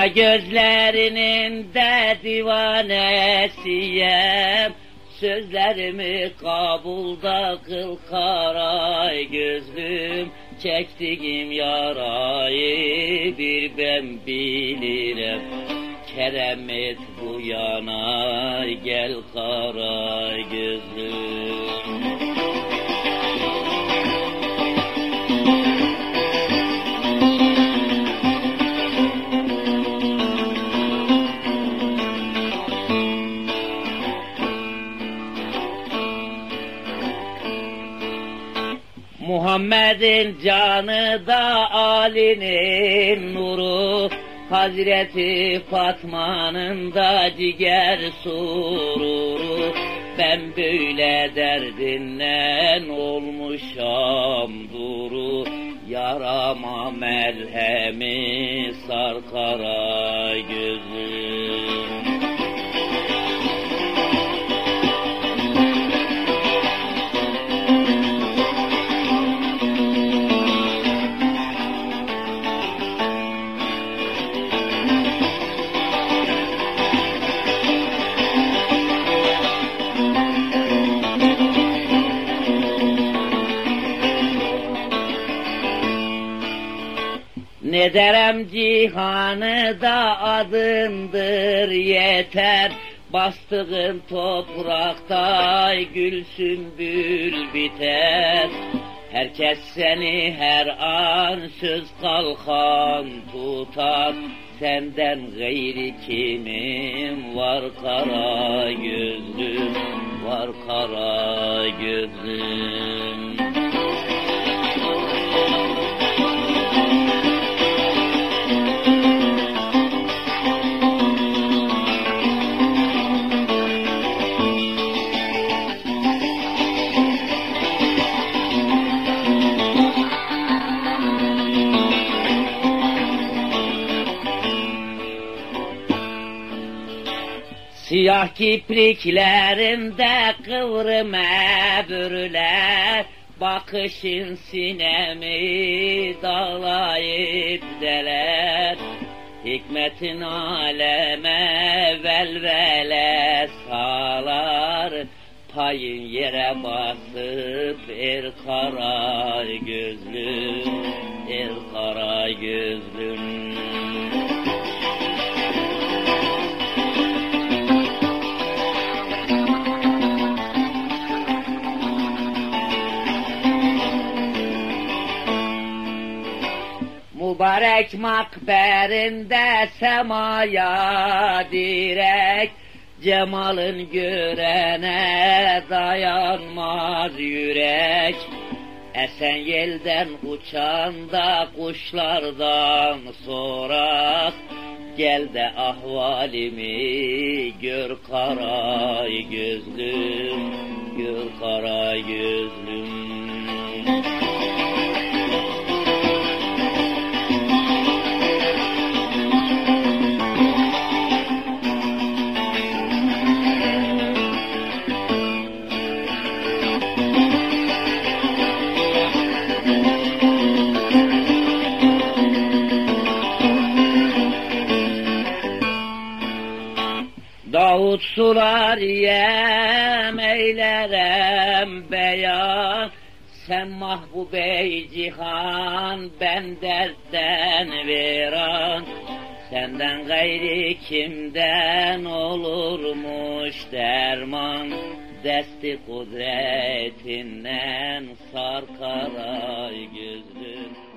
Kara gözlerinin de divanesiyem. Sözlerimi kabulda kıl karay gözlüm Çektiğim yarayı bir ben bilirim. Kerem et bu yana gel karay gözlüm Muhammed'in canı da Ali'nin nuru. Hazreti Fatma'nın da ciger sururu. Ben böyle derdinden olmuşam duru. Yarama merhemi sar kara gözüm Ne derem cihanı da adındır yeter. Bastığın toprakta gül sümbül biter. Herkes seni her an söz kalkan tutar. Senden gayri kimim? Var kara gözlüm Var kara gözlüm Siyah kipriklerinde kıvrım bürüler. Bakışın sinemi dağlayıp deler. Hikmetin aleme velvele sağlar Payın yere basıp er kara gözlüm Er kara gözlüm Mübarek makberinde semaya direk Cemalın görene dayanmaz yürek. Esen yelden uçan da kuşlardan sonra Gel de ahvalimi gör kara gözlüm Gör kara gözlüm Davut sular yem eylerem beyan Sen mahbube cihan ben dertten veran Senden gayri kimden olurmuş derman? Desti kudretinden sar kara gözlüm